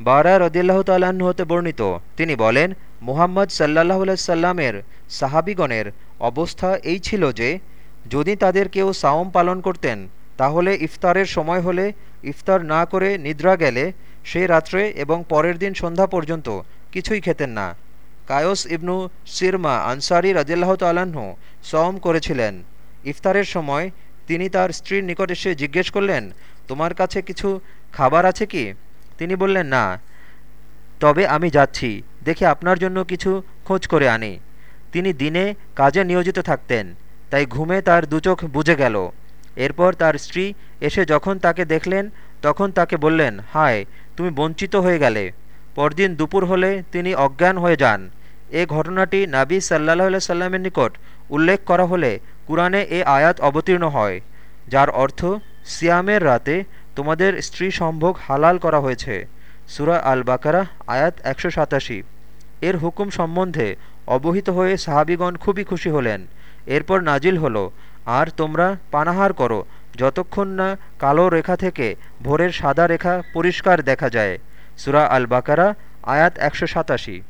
বারা রদিল্লাহ তাল্লাহ্ন হতে বর্ণিত। তিনি বলেন, মুহাম্মদ সাল্লাহ সাল্লামের সাহাবিগণের অবস্থা এই ছিল যে, যদি তাদের কেউ সাওম পালন করতেন, তাহলে ইফতারের সময় হলে ইফতার না করে নিদ্রা গেলে সে রাত্রে এবং পরের দিন সন্ধ্যা পর্যন্ত কিছুই খেতেন না। কায়স ইবনু সিরমা আনসারি রাজিল্লাহ তাল্লাহ্ন সওম করেছিলেন। ইফতারের সময় তিনি তার স্ত্রীর নিকট এসে জিজ্ঞেস করলেন, তোমার কাছে কিছু খাবার আছে কি? তিনি বললেন, না, তবে আমি যাচ্ছি, দেখে আপনার জন্য কিছু খোঁজ করে আনি। তিনি দিনে কাজে নিয়োজিত থাকতেন, তাই ঘুমে তার দুচোখ বুঝে গেল। এরপর তার স্ত্রী এসে যখন তাকে দেখলেন, তখন তাকে বললেন, হায়, তুমি বঞ্চিত হয়ে গেলে। পরদিন দুপুর হলে তিনি অজ্ঞান হয়ে যান। এ ঘটনাটি নাবি সাল্লাহ সাল্লামের নিকট উল্লেখ করা হলে কুরআনে এ আয়াত অবতীর্ণ হয়, যার অর্থ, সিয়ামের রাতে তোমাদের স্ত্রী সম্ভোগ হালাল করা হয়েছে। সুরা আল বাকারা আয়াত একশো সাতাশি। এর হুকুম সম্বন্ধে অবহিত হয়ে সাহাবিগণ খুবই খুশি হলেন। এরপর নাজিল হলো, আর তোমরা পানাহার করো, যতক্ষণ না কালো রেখা থেকে ভোরের সাদা রেখা পরিষ্কার দেখা যায়। সুরা আল বাকারা আয়াত একশো সাতাশি।